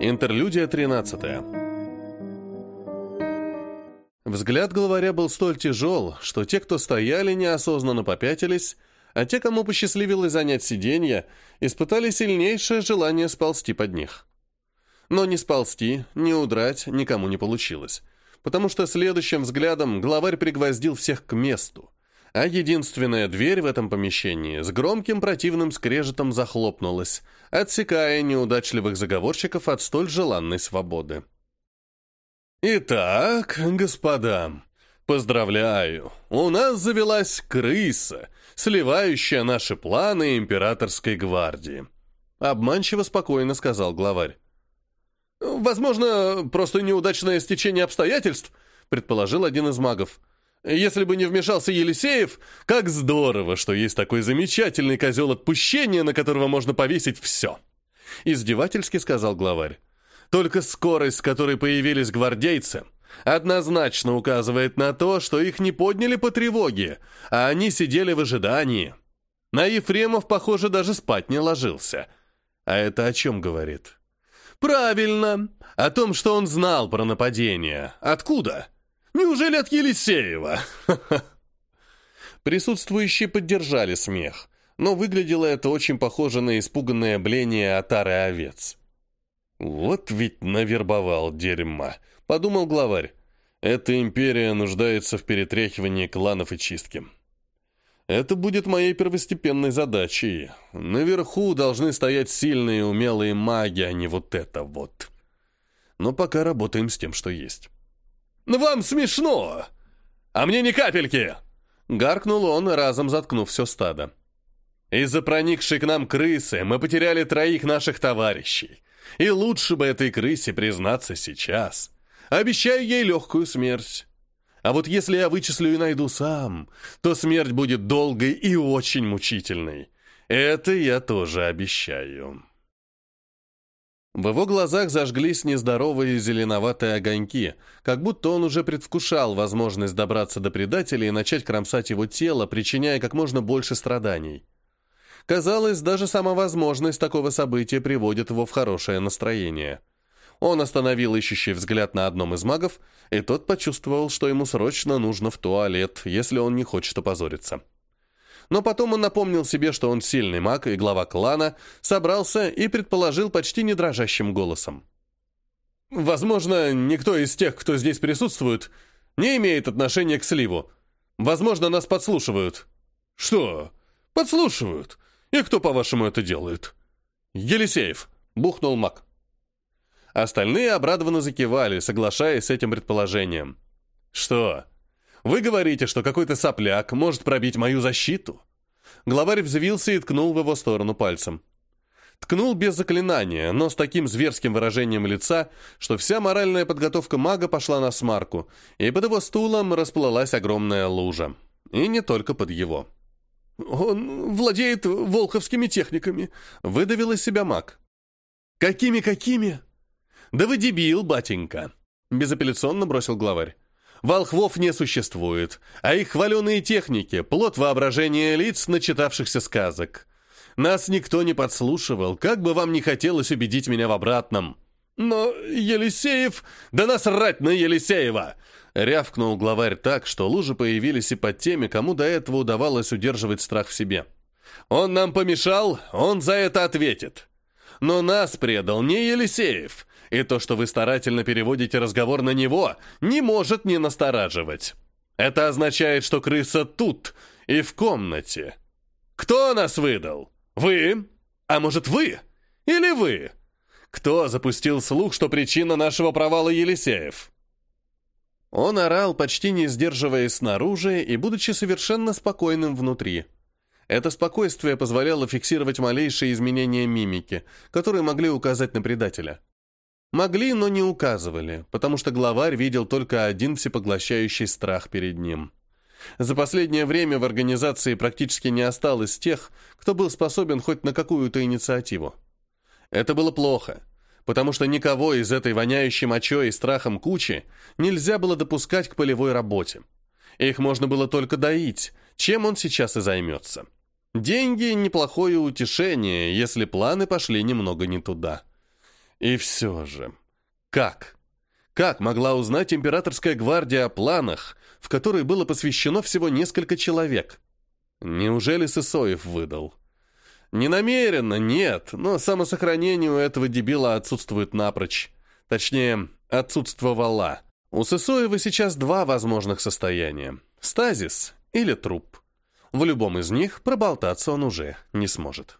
Интерлюдия 13. Взгляд главаря был столь тяжел, что те, кто стояли, неосознанно попятились, а те, кому посчастливилось занять сиденье, испытали сильнейшее желание сползти под них. Но ни сползти, ни удрать никому не получилось, потому что следующим взглядом главарь пригвоздил всех к месту, а единственная дверь в этом помещении с громким противным скрежетом захлопнулась, отсекая неудачливых заговорщиков от столь желанной свободы. «Итак, господа, поздравляю, у нас завелась крыса, сливающая наши планы императорской гвардии», обманчиво спокойно сказал главарь. «Возможно, просто неудачное стечение обстоятельств», предположил один из магов. Если бы не вмешался Елисеев, как здорово, что есть такой замечательный козел отпущения, на которого можно повесить все. Издевательски сказал главарь. Только скорость, с которой появились гвардейцы, однозначно указывает на то, что их не подняли по тревоге, а они сидели в ожидании. На Ефремов, похоже, даже спать не ложился. А это о чем говорит? Правильно, о том, что он знал про нападение. Откуда? Неужели от Елисеева?» Присутствующие поддержали смех, но выглядело это очень похоже на испуганное бление отары овец. «Вот ведь навербовал дерьма», — подумал главарь. «Эта империя нуждается в перетряхивании кланов и чистке. Это будет моей первостепенной задачей. Наверху должны стоять сильные умелые маги, а не вот это вот. Но пока работаем с тем, что есть». «Вам смешно! А мне ни капельки!» Гаркнул он, разом заткнув все стадо. «Из-за проникшей к нам крысы мы потеряли троих наших товарищей. И лучше бы этой крысе признаться сейчас. Обещаю ей легкую смерть. А вот если я вычислю и найду сам, то смерть будет долгой и очень мучительной. Это я тоже обещаю». В его глазах зажглись нездоровые зеленоватые огоньки, как будто он уже предвкушал возможность добраться до предателя и начать кромсать его тело, причиняя как можно больше страданий. Казалось, даже сама возможность такого события приводит его в хорошее настроение. Он остановил ищущий взгляд на одном из магов, и тот почувствовал, что ему срочно нужно в туалет, если он не хочет опозориться но потом он напомнил себе, что он сильный маг и глава клана, собрался и предположил почти не дрожащим голосом. «Возможно, никто из тех, кто здесь присутствует, не имеет отношения к сливу. Возможно, нас подслушивают». «Что? Подслушивают? И кто, по-вашему, это делает?» «Елисеев», — бухнул маг. Остальные обрадованно закивали, соглашаясь с этим предположением. «Что? Вы говорите, что какой-то сопляк может пробить мою защиту?» Главарь взвился и ткнул в его сторону пальцем. Ткнул без заклинания, но с таким зверским выражением лица, что вся моральная подготовка мага пошла на смарку, и под его стулом расплылась огромная лужа. И не только под его. «Он владеет волховскими техниками», — выдавил из себя маг. «Какими-какими?» «Да вы дебил, батенька», — безапелляционно бросил главарь. Волхвов не существует, а их хваленые техники – плод воображения лиц, начитавшихся сказок. Нас никто не подслушивал, как бы вам ни хотелось убедить меня в обратном. Но Елисеев... Да насрать на Елисеева! Рявкнул главарь так, что лужи появились и под теми, кому до этого удавалось удерживать страх в себе. Он нам помешал, он за это ответит. Но нас предал не Елисеев, и то, что вы старательно переводите разговор на него, не может не настораживать. Это означает, что крыса тут и в комнате. Кто нас выдал? Вы? А может, вы? Или вы? Кто запустил слух, что причина нашего провала Елисеев? Он орал, почти не сдерживаясь снаружи и будучи совершенно спокойным внутри. Это спокойствие позволяло фиксировать малейшие изменения мимики, которые могли указать на предателя. Могли, но не указывали, потому что главарь видел только один всепоглощающий страх перед ним. За последнее время в организации практически не осталось тех, кто был способен хоть на какую-то инициативу. Это было плохо, потому что никого из этой воняющей мочой и страхом кучи нельзя было допускать к полевой работе. Их можно было только доить, чем он сейчас и займется. Деньги – неплохое утешение, если планы пошли немного не туда. И все же, как? Как могла узнать императорская гвардия о планах, в которые было посвящено всего несколько человек? Неужели Сысоев выдал? Не намеренно, нет, но самосохранение у этого дебила отсутствует напрочь. Точнее, отсутствовала. У Сысоева сейчас два возможных состояния. Стазис или труп. В любом из них проболтаться он уже не сможет.